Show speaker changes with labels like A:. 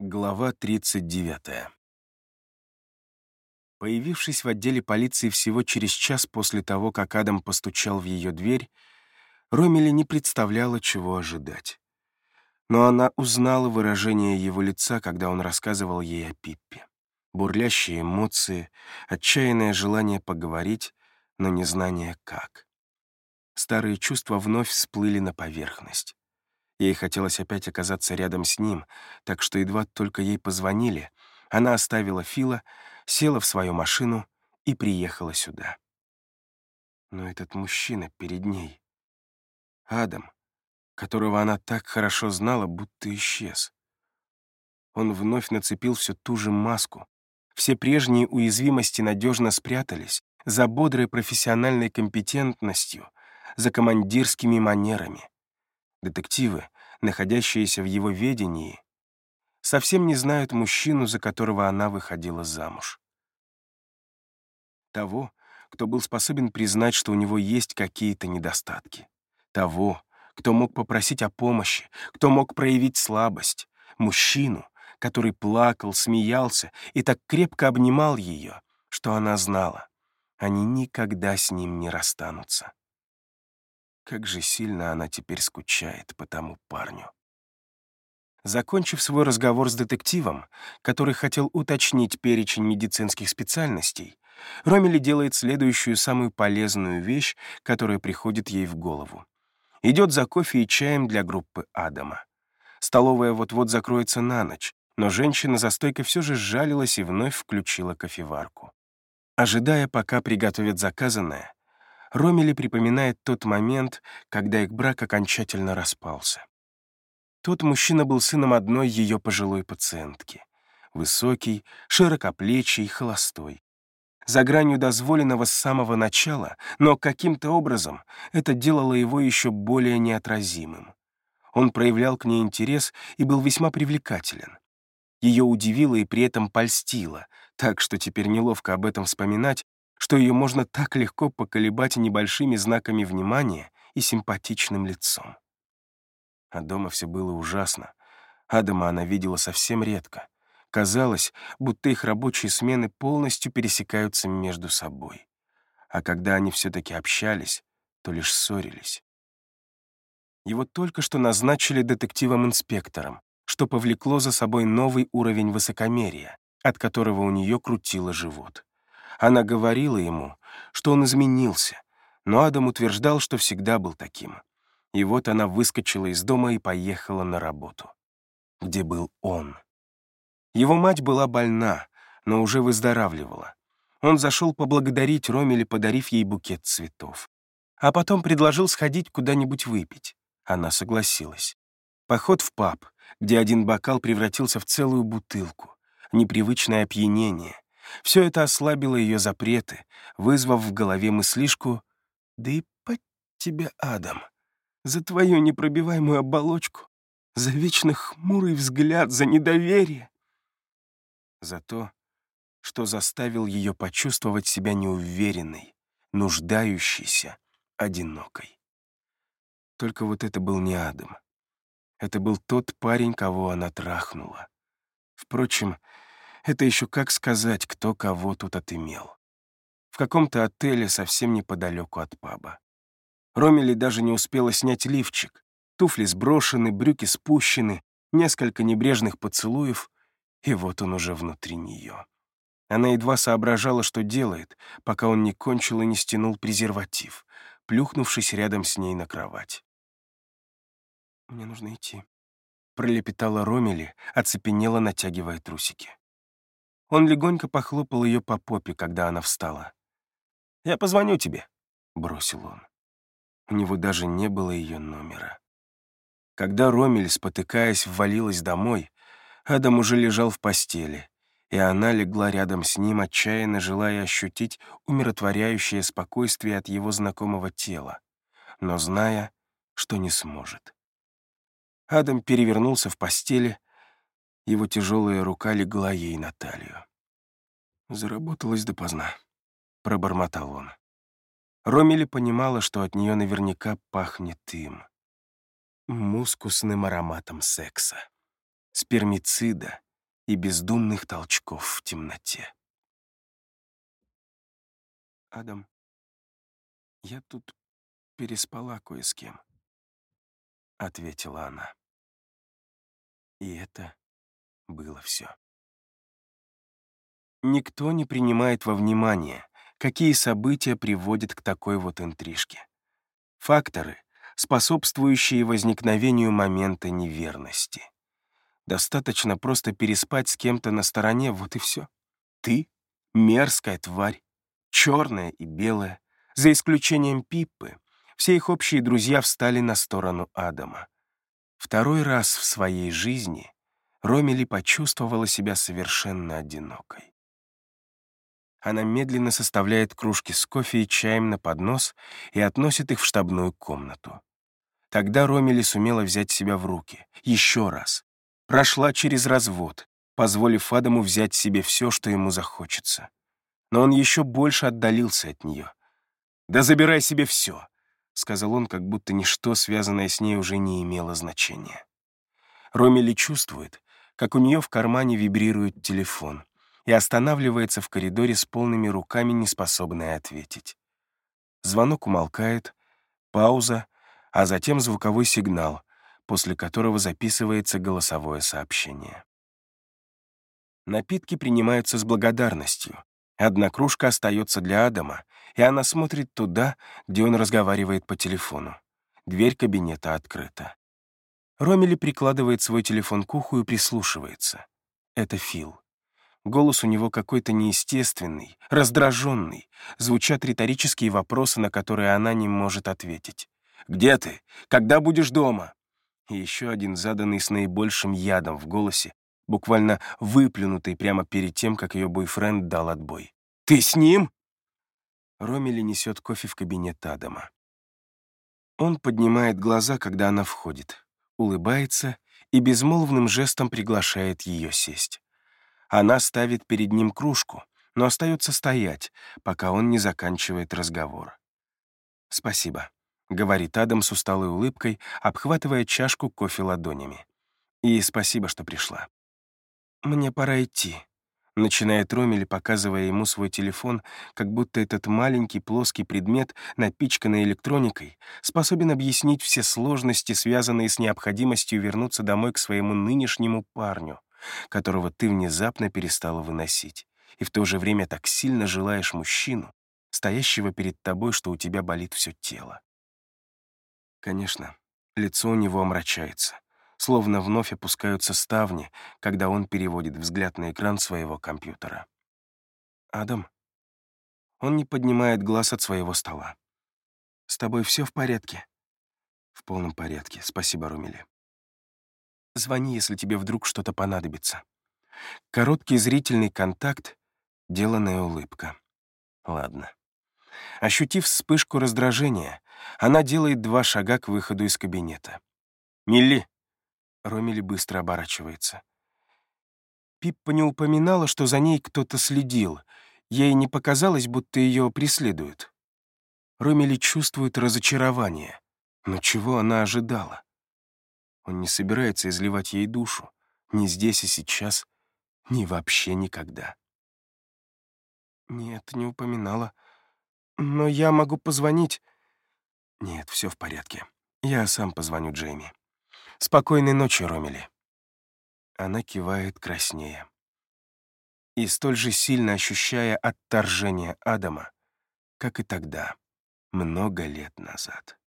A: Глава 39. Появившись в отделе полиции всего через час после того, как Адам постучал в ее дверь, Ромили не представляла, чего ожидать. Но она узнала выражение его лица, когда он рассказывал ей о Пиппе. Бурлящие эмоции, отчаянное желание поговорить, но незнание как. Старые чувства вновь всплыли на поверхность. Ей хотелось опять оказаться рядом с ним, так что едва только ей позвонили, она оставила Фила, села в свою машину и приехала сюда. Но этот мужчина перед ней, Адам, которого она так хорошо знала, будто исчез. Он вновь нацепил всю ту же маску. Все прежние уязвимости надежно спрятались за бодрой профессиональной компетентностью, за командирскими манерами. Детективы, находящиеся в его ведении, совсем не знают мужчину, за которого она выходила замуж. Того, кто был способен признать, что у него есть какие-то недостатки. Того, кто мог попросить о помощи, кто мог проявить слабость. Мужчину, который плакал, смеялся и так крепко обнимал ее, что она знала, они никогда с ним не расстанутся. Как же сильно она теперь скучает по тому парню. Закончив свой разговор с детективом, который хотел уточнить перечень медицинских специальностей, Ромели делает следующую самую полезную вещь, которая приходит ей в голову. Идет за кофе и чаем для группы Адама. Столовая вот-вот закроется на ночь, но женщина за стойкой все же сжалилась и вновь включила кофеварку. Ожидая, пока приготовят заказанное, Ромели припоминает тот момент, когда их брак окончательно распался. Тот мужчина был сыном одной ее пожилой пациентки. Высокий, широкоплечий, холостой. За гранью дозволенного с самого начала, но каким-то образом это делало его еще более неотразимым. Он проявлял к ней интерес и был весьма привлекателен. Ее удивило и при этом польстило, так что теперь неловко об этом вспоминать, что ее можно так легко поколебать небольшими знаками внимания и симпатичным лицом. А дома все было ужасно. Адама она видела совсем редко. Казалось, будто их рабочие смены полностью пересекаются между собой. А когда они все-таки общались, то лишь ссорились. Его только что назначили детективом-инспектором, что повлекло за собой новый уровень высокомерия, от которого у нее крутило живот. Она говорила ему, что он изменился, но Адам утверждал, что всегда был таким. И вот она выскочила из дома и поехала на работу. Где был он? Его мать была больна, но уже выздоравливала. Он зашел поблагодарить Ромеле, подарив ей букет цветов. А потом предложил сходить куда-нибудь выпить. Она согласилась. Поход в паб, где один бокал превратился в целую бутылку. Непривычное опьянение. Все это ослабило ее запреты, вызвав в голове мыслишку «Да и под тебя, Адам, за твою непробиваемую оболочку, за вечно хмурый взгляд, за недоверие». За то, что заставил ее почувствовать себя неуверенной, нуждающейся, одинокой. Только вот это был не Адам. Это был тот парень, кого она трахнула. Впрочем, это еще как сказать, кто кого тут отымел. В каком-то отеле совсем неподалеку от паба. Ромели даже не успела снять лифчик. Туфли сброшены, брюки спущены, несколько небрежных поцелуев, и вот он уже внутри нее. Она едва соображала, что делает, пока он не кончил и не стянул презерватив, плюхнувшись рядом с ней на кровать. «Мне нужно идти», — пролепетала Ромели, оцепенела, натягивая трусики. Он легонько похлопал ее по попе, когда она встала. «Я позвоню тебе», — бросил он. У него даже не было ее номера. Когда Ромель, спотыкаясь, ввалилась домой, Адам уже лежал в постели, и она легла рядом с ним, отчаянно желая ощутить умиротворяющее спокойствие от его знакомого тела, но зная, что не сможет. Адам перевернулся в постели, его тяжелая рука легла ей на талию. «Заработалась допоздна», — пробормотал он. Ромили понимала, что от нее наверняка пахнет им. Мускусным ароматом секса, спермицида и бездумных толчков в темноте. «Адам, я тут переспала кое с кем», — ответила она. И это было все. Никто не принимает во внимание, какие события приводят к такой вот интрижке. Факторы, способствующие возникновению момента неверности. Достаточно просто переспать с кем-то на стороне, вот и все. Ты — мерзкая тварь, черная и белая, за исключением Пиппы, все их общие друзья встали на сторону Адама. Второй раз в своей жизни Ромели почувствовала себя совершенно одинокой. Она медленно составляет кружки с кофе и чаем на поднос и относит их в штабную комнату. Тогда Ромели сумела взять себя в руки. Еще раз. Прошла через развод, позволив Адаму взять себе все, что ему захочется. Но он еще больше отдалился от нее. «Да забирай себе все», — сказал он, как будто ничто, связанное с ней, уже не имело значения. Ромели чувствует, как у нее в кармане вибрирует телефон и останавливается в коридоре с полными руками, неспособная ответить. Звонок умолкает, пауза, а затем звуковой сигнал, после которого записывается голосовое сообщение. Напитки принимаются с благодарностью. Одна кружка остается для Адама, и она смотрит туда, где он разговаривает по телефону. Дверь кабинета открыта. Ромели прикладывает свой телефон к уху и прислушивается. Это Фил. Голос у него какой-то неестественный, раздраженный. Звучат риторические вопросы, на которые она не может ответить. «Где ты? Когда будешь дома?» И еще один заданный с наибольшим ядом в голосе, буквально выплюнутый прямо перед тем, как ее бойфренд дал отбой. «Ты с ним?» Ромели несет кофе в кабинет Адама. Он поднимает глаза, когда она входит, улыбается и безмолвным жестом приглашает ее сесть. Она ставит перед ним кружку, но остается стоять, пока он не заканчивает разговор. «Спасибо», — говорит Адам с усталой улыбкой, обхватывая чашку кофе ладонями. «И спасибо, что пришла». «Мне пора идти», — начинает Ромель, показывая ему свой телефон, как будто этот маленький плоский предмет, напичканный электроникой, способен объяснить все сложности, связанные с необходимостью вернуться домой к своему нынешнему парню которого ты внезапно перестала выносить, и в то же время так сильно желаешь мужчину, стоящего перед тобой, что у тебя болит все тело. Конечно, лицо у него омрачается, словно вновь опускаются ставни, когда он переводит взгляд на экран своего компьютера. «Адам?» Он не поднимает глаз от своего стола. «С тобой все в порядке?» «В полном порядке, спасибо, Румели. Звони, если тебе вдруг что-то понадобится. Короткий зрительный контакт, деланная улыбка. Ладно. Ощутив вспышку раздражения, она делает два шага к выходу из кабинета. «Милли!» Ромили быстро оборачивается. Пиппа не упоминала, что за ней кто-то следил. Ей не показалось, будто ее преследуют. Ромили чувствует разочарование. Но чего она ожидала? Он не собирается изливать ей душу, ни здесь и сейчас, ни вообще никогда. Нет, не упоминала. Но я могу позвонить. Нет, все в порядке. Я сам позвоню Джейми. Спокойной ночи, Ромели. Она кивает краснее. И столь же сильно ощущая отторжение Адама, как и тогда, много лет назад.